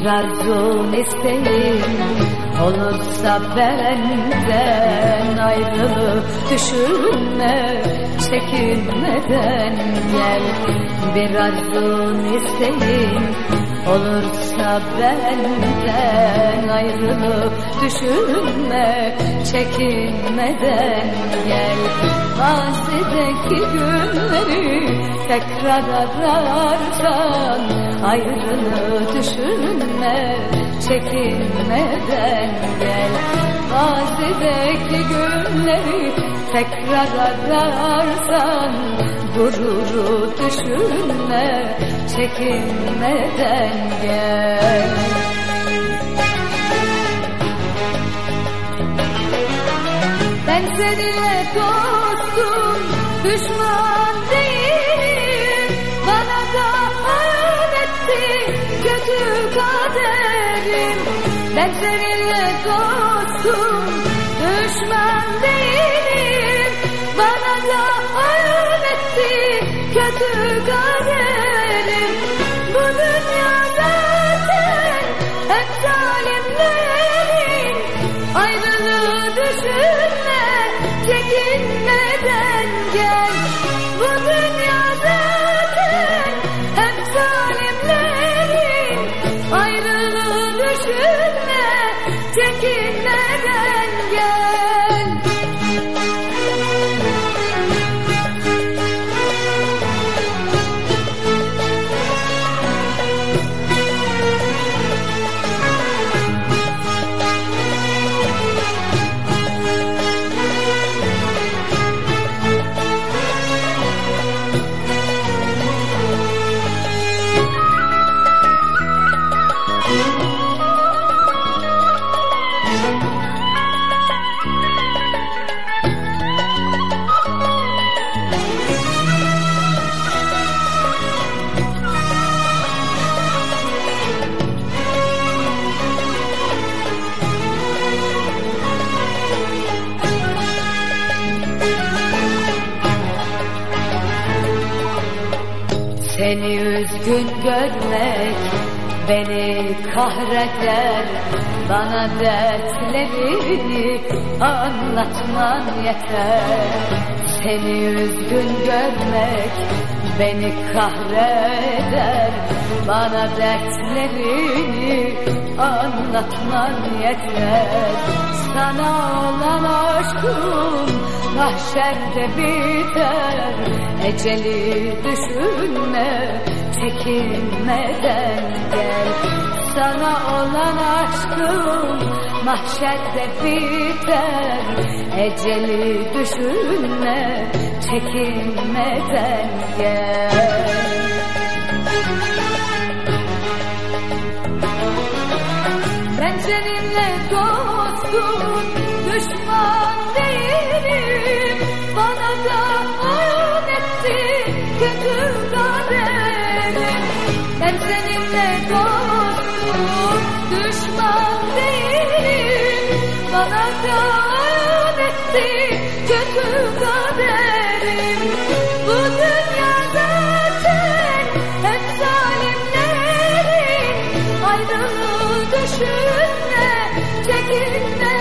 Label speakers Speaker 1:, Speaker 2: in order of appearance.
Speaker 1: bir arzu mesleğim olursa benden ayrılıp düşünme çekinmeden gel. Bir arzun isteğim olursa benden ayrılıp düşünme çekinmeden gel Mazideki günleri tekrar ararsan ayrılığı düşünme çekinmeden gel. Mazideki günleri tekrar ararsan Gururu düşünme çekinmeden gel Ben seninle dostum düşman değilim. Bana da öğretti kötü kaderim. Ben seninle dostum düşman değilim. Bana da öğretti kötü kaderim çekinmeden gel Bu dünya zaten hep zalimlerin Ayrılığı düşünme çekinmeden Seni üzgün görmek beni kahreder Bana dertlerini anlatman yeter. Seni üzgün görmek beni kahreder Bana dertlerini anlatman yeter. Sana olan aşkım mahşerde biter Eceli düşünme çekinmeden gel Sana olan aşkım mahşerde biter Eceli düşünme çekinmeden gel Ben seninle dostum, düşman değilim. Bana da öğretti kötü kaderim. Ben seninle dostum Düşman değilim. Bana kan etti Kötü kaderim. Bu dünya zaten Hep zalimlerin. Ayrılığı düşünme Çekinme.